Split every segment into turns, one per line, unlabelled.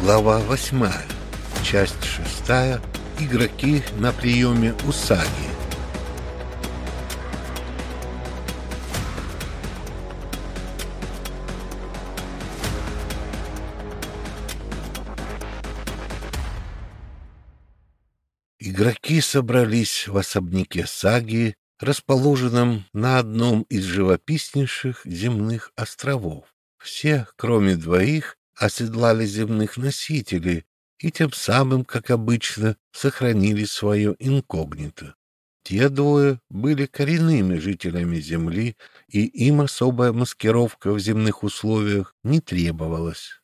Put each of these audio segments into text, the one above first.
Глава восьмая. Часть шестая. Игроки на приеме у Саги. Игроки собрались в особняке Саги, расположенном на одном из живописнейших земных островов. Все, кроме двоих, оседлали земных носителей и тем самым, как обычно, сохранили свое инкогнито. Те двое были коренными жителями Земли, и им особая маскировка в земных условиях не требовалась.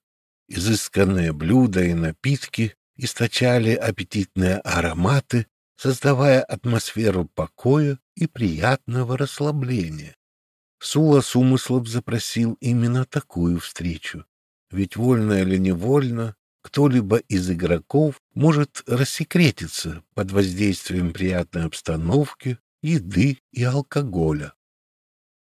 Изысканные блюда и напитки источали аппетитные ароматы, создавая атмосферу покоя и приятного расслабления. Сула с умыслом запросил именно такую встречу, ведь вольно или невольно кто-либо из игроков может рассекретиться под воздействием приятной обстановки, еды и алкоголя.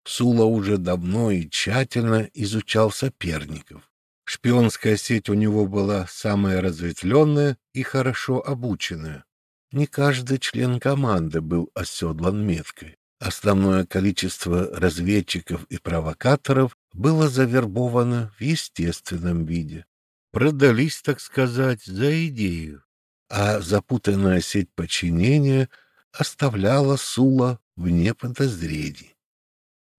Сула уже давно и тщательно изучал соперников. Шпионская сеть у него была самая разветвленная и хорошо обученная. Не каждый член команды был оседлан меткой. Основное количество разведчиков и провокаторов было завербовано в естественном виде. Продались, так сказать, за идею, а запутанная сеть подчинения оставляла Сула вне подозрений.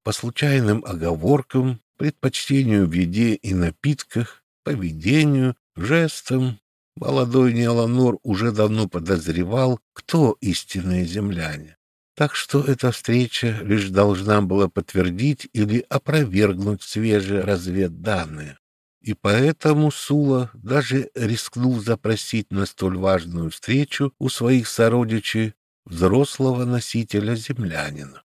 По случайным оговоркам, предпочтению в еде и напитках, поведению, жестам, молодой Неоланор уже давно подозревал, кто истинные земляне. Так что эта встреча лишь должна была подтвердить или опровергнуть свежие разведданные. И поэтому Сула даже рискнул запросить на столь важную встречу у своих сородичей взрослого носителя землянина.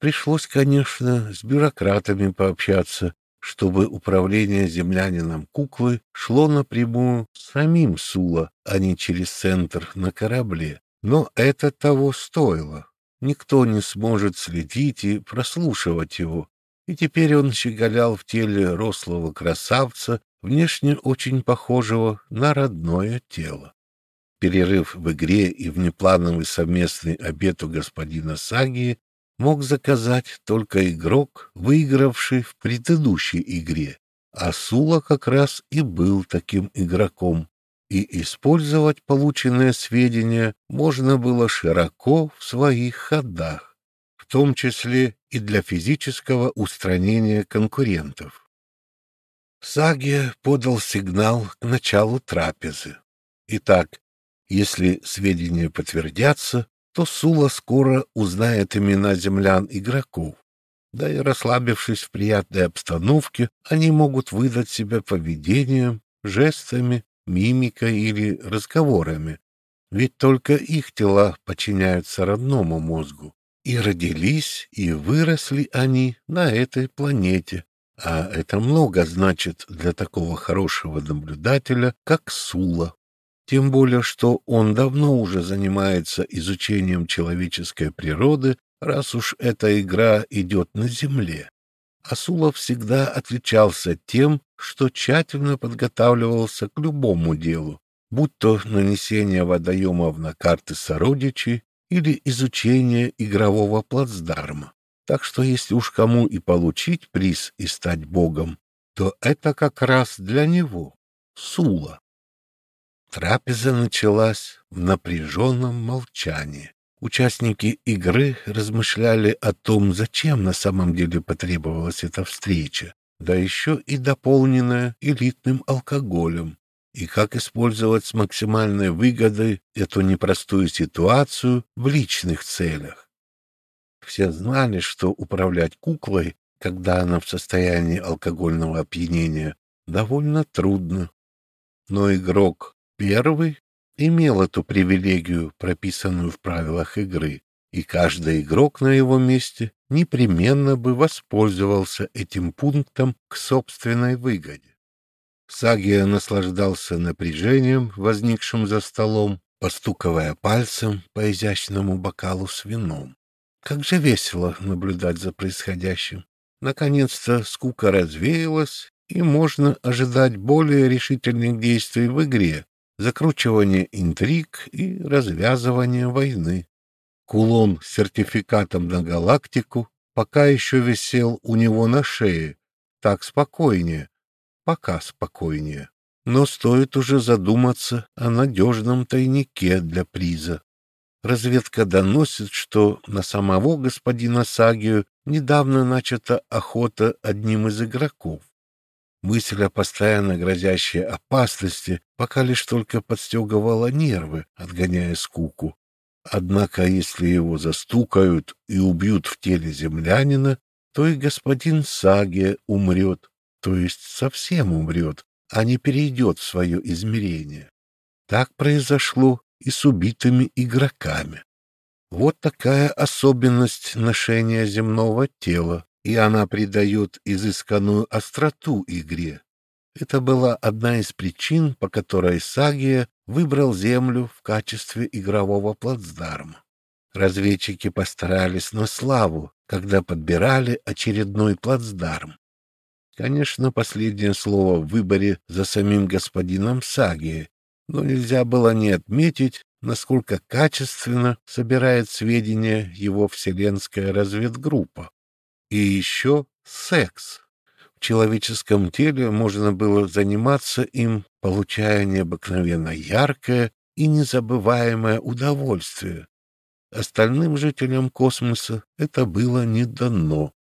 Пришлось, конечно, с бюрократами пообщаться, чтобы управление землянином куклы шло напрямую самим Сула, а не через центр на корабле. Но это того стоило никто не сможет следить и прослушивать его. И теперь он щеголял в теле рослого красавца, внешне очень похожего на родное тело. Перерыв в игре и внеплановый совместный обед у господина Саги мог заказать только игрок, выигравший в предыдущей игре, а Сула как раз и был таким игроком и использовать полученные сведения можно было широко в своих ходах, в том числе и для физического устранения конкурентов. Сагия подал сигнал к началу трапезы. Итак, если сведения подтвердятся, то Сула скоро узнает имена землян-игроков. Да и расслабившись в приятной обстановке, они могут выдать себя поведением, жестами мимикой или разговорами, ведь только их тела подчиняются родному мозгу. И родились, и выросли они на этой планете, а это много значит для такого хорошего наблюдателя, как Сула. Тем более, что он давно уже занимается изучением человеческой природы, раз уж эта игра идет на Земле. Асулов всегда отличался тем, что тщательно подготавливался к любому делу, будь то нанесение водоемов на карты сородичей или изучение игрового плацдарма. Так что если уж кому и получить приз и стать богом, то это как раз для него, Сула. Трапеза началась в напряженном молчании. Участники игры размышляли о том, зачем на самом деле потребовалась эта встреча, да еще и дополненная элитным алкоголем, и как использовать с максимальной выгодой эту непростую ситуацию в личных целях. Все знали, что управлять куклой, когда она в состоянии алкогольного опьянения, довольно трудно. Но игрок первый имел эту привилегию, прописанную в правилах игры, и каждый игрок на его месте непременно бы воспользовался этим пунктом к собственной выгоде. Сагия наслаждался напряжением, возникшим за столом, постуковая пальцем по изящному бокалу с вином. Как же весело наблюдать за происходящим. Наконец-то скука развеялась, и можно ожидать более решительных действий в игре, закручивания интриг и развязывания войны. Кулон с сертификатом на галактику пока еще висел у него на шее. Так спокойнее, пока спокойнее. Но стоит уже задуматься о надежном тайнике для приза. Разведка доносит, что на самого господина Сагию недавно начата охота одним из игроков. Мысль о постоянно грозящей опасности пока лишь только подстегивала нервы, отгоняя скуку. Однако, если его застукают и убьют в теле землянина, то и господин Сагия умрет, то есть совсем умрет, а не перейдет в свое измерение. Так произошло и с убитыми игроками. Вот такая особенность ношения земного тела, и она придает изысканную остроту игре. Это была одна из причин, по которой Сагия выбрал Землю в качестве игрового плацдарма. Разведчики постарались на славу, когда подбирали очередной плацдарм. Конечно, последнее слово в выборе за самим господином Сагия, но нельзя было не отметить, насколько качественно собирает сведения его вселенская разведгруппа. И еще секс. В человеческом теле можно было заниматься им, получая необыкновенно яркое и незабываемое удовольствие. Остальным жителям космоса это было не дано.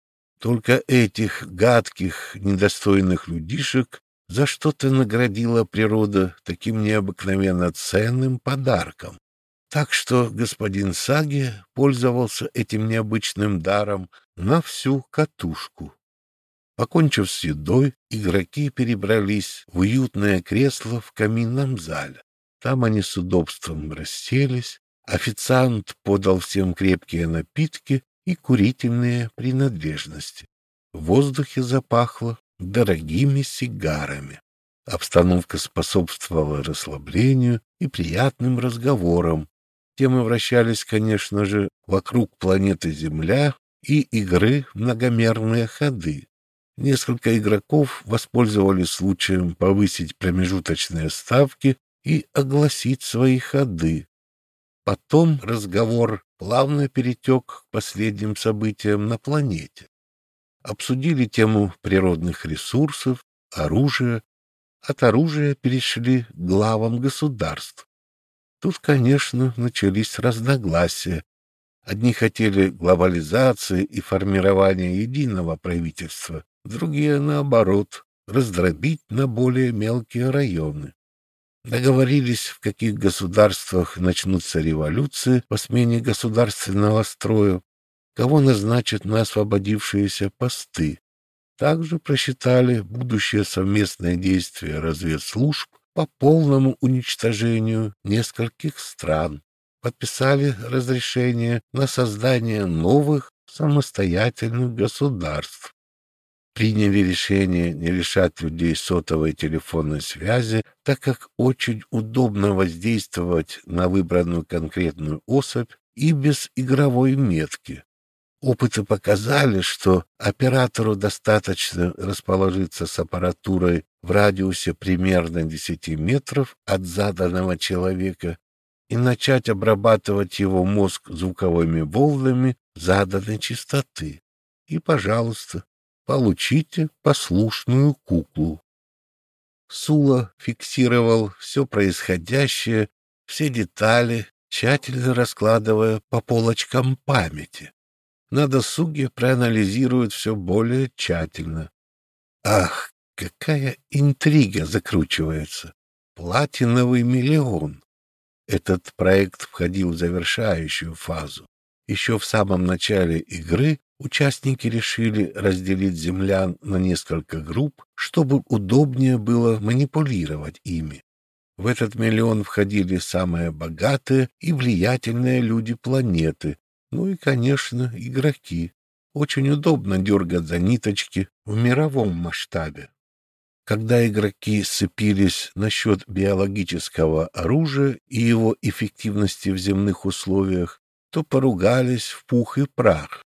Только этих гадких, недостойных людишек за что-то наградила природа таким необыкновенно ценным подарком. Так что господин Саги пользовался этим необычным даром на всю катушку. Покончив с едой, игроки перебрались в уютное кресло в каминном зале. Там они с удобством расселись, официант подал всем крепкие напитки и курительные принадлежности. В воздухе запахло дорогими сигарами. Обстановка способствовала расслаблению и приятным разговорам. Темы вращались, конечно же, вокруг планеты Земля и игры многомерные ходы. Несколько игроков воспользовались случаем повысить промежуточные ставки и огласить свои ходы. Потом разговор плавно перетек к последним событиям на планете обсудили тему природных ресурсов, оружия. От оружия перешли к главам государств. Тут, конечно, начались разногласия. Одни хотели глобализации и формирования единого правительства, другие, наоборот, раздробить на более мелкие районы. Договорились, в каких государствах начнутся революции по смене государственного строя, кого назначат на освободившиеся посты. Также просчитали будущее совместное действие разведслужб по полному уничтожению нескольких стран. Подписали разрешение на создание новых самостоятельных государств. Приняли решение не лишать людей сотовой телефонной связи, так как очень удобно воздействовать на выбранную конкретную особь и без игровой метки. Опыты показали, что оператору достаточно расположиться с аппаратурой в радиусе примерно 10 метров от заданного человека и начать обрабатывать его мозг звуковыми волнами заданной частоты. И, пожалуйста, получите послушную куклу. Сула фиксировал все происходящее, все детали, тщательно раскладывая по полочкам памяти на досуге проанализируют все более тщательно. Ах, какая интрига закручивается! Платиновый миллион! Этот проект входил в завершающую фазу. Еще в самом начале игры участники решили разделить землян на несколько групп, чтобы удобнее было манипулировать ими. В этот миллион входили самые богатые и влиятельные люди планеты, ну и, конечно, игроки. Очень удобно дергать за ниточки в мировом масштабе. Когда игроки сцепились насчет биологического оружия и его эффективности в земных условиях, то поругались в пух и прах.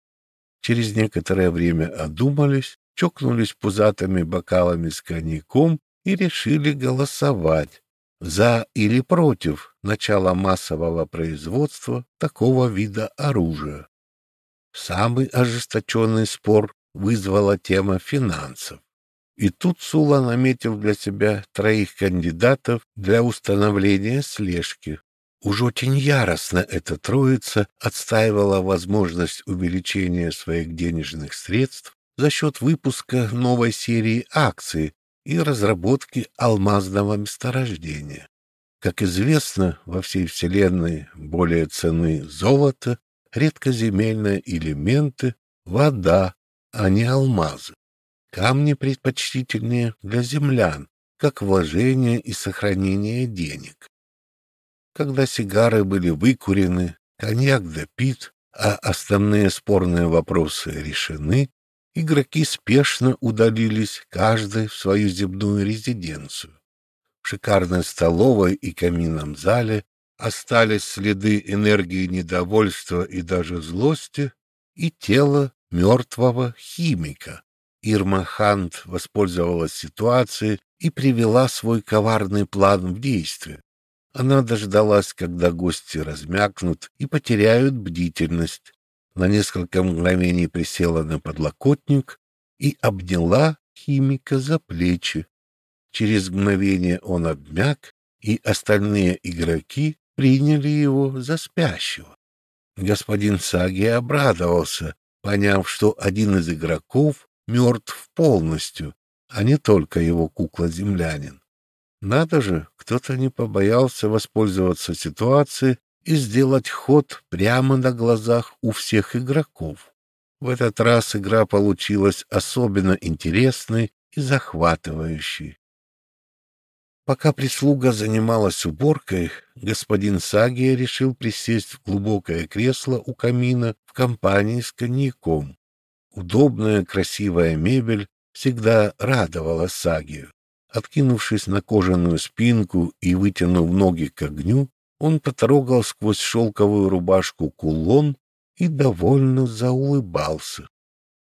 Через некоторое время одумались, чокнулись пузатыми бокалами с коньяком и решили голосовать за или против начала массового производства такого вида оружия. Самый ожесточенный спор вызвала тема финансов. И тут Сула наметил для себя троих кандидатов для установления слежки. Уж очень яростно эта троица отстаивала возможность увеличения своих денежных средств за счет выпуска новой серии акций и разработки алмазного месторождения. Как известно, во всей Вселенной более цены золото, редкоземельные элементы, вода, а не алмазы. Камни предпочтительнее для землян, как вложение и сохранение денег. Когда сигары были выкурены, коньяк допит, а основные спорные вопросы решены, игроки спешно удалились каждый в свою земную резиденцию. В шикарной столовой и каминном зале остались следы энергии недовольства и даже злости и тело мертвого химика. Ирма Хант воспользовалась ситуацией и привела свой коварный план в действие. Она дождалась, когда гости размякнут и потеряют бдительность, на несколько мгновений присела на подлокотник и обняла химика за плечи. Через мгновение он обмяк, и остальные игроки приняли его за спящего. Господин Саги обрадовался, поняв, что один из игроков мертв полностью, а не только его кукла-землянин. Надо же, кто-то не побоялся воспользоваться ситуацией и сделать ход прямо на глазах у всех игроков. В этот раз игра получилась особенно интересной и захватывающей. Пока прислуга занималась уборкой, господин Сагия решил присесть в глубокое кресло у камина в компании с коньяком. Удобная, красивая мебель всегда радовала Сагию. Откинувшись на кожаную спинку и вытянув ноги к огню, он потрогал сквозь шелковую рубашку кулон и довольно заулыбался.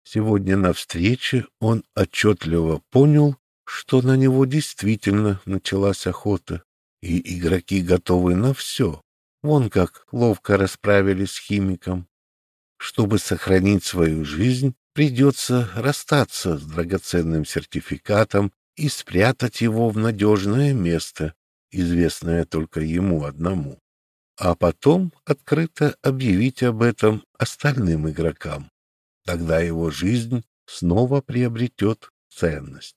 Сегодня на встрече он отчетливо понял, что на него действительно началась охота, и игроки готовы на все. Вон как ловко расправились с химиком. Чтобы сохранить свою жизнь, придется расстаться с драгоценным сертификатом и спрятать его в надежное место, известное только ему одному, а потом открыто объявить об этом остальным игрокам. Тогда его жизнь снова приобретет ценность.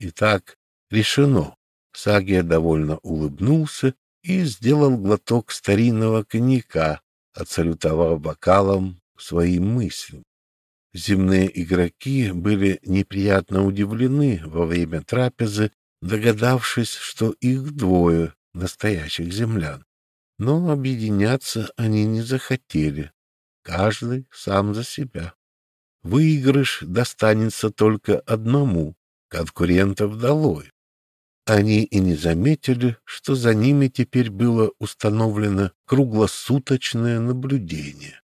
Итак, решено. Сагия довольно улыбнулся и сделал глоток старинного коньяка, отсалютовав бокалом своим мыслям. Земные игроки были неприятно удивлены во время трапезы догадавшись, что их двое настоящих землян. Но объединяться они не захотели, каждый сам за себя. Выигрыш достанется только одному, конкурентов долой. Они и не заметили, что за ними теперь было установлено круглосуточное наблюдение.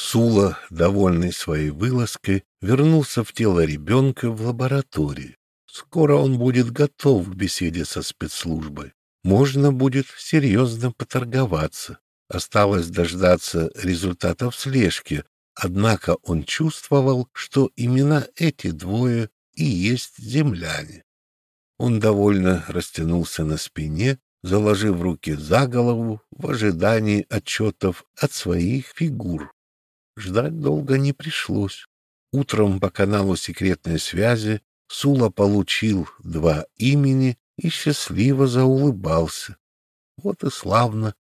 Сула, довольный своей вылазкой, вернулся в тело ребенка в лабораторию. Скоро он будет готов к беседе со спецслужбой. Можно будет серьезно поторговаться. Осталось дождаться результатов слежки, однако он чувствовал, что именно эти двое и есть земляне. Он довольно растянулся на спине, заложив руки за голову в ожидании отчетов от своих фигур. Ждать долго не пришлось. Утром по каналу секретной связи Сула получил два имени и счастливо заулыбался. Вот и славно.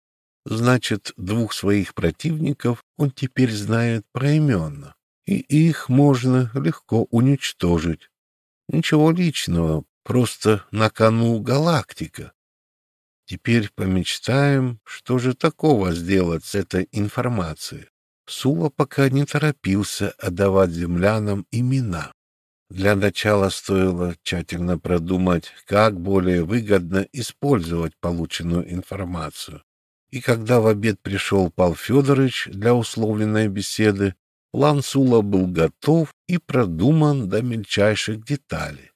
Значит, двух своих противников он теперь знает проименно, и их можно легко уничтожить. Ничего личного, просто на кону галактика. Теперь помечтаем, что же такого сделать с этой информацией. Сула пока не торопился отдавать землянам имена. Для начала стоило тщательно продумать, как более выгодно использовать полученную информацию. И когда в обед пришел Пал Федорович для условленной беседы, план Сула был готов и продуман до мельчайших деталей.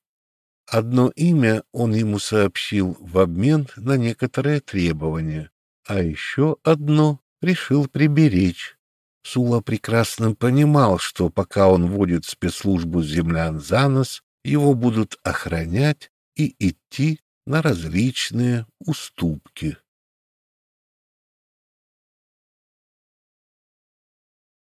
Одно имя он ему сообщил в обмен на некоторые требования, а еще одно решил приберечь. Сула прекрасно понимал, что пока он водит спецслужбу землян за нос, его будут охранять и идти на различные уступки.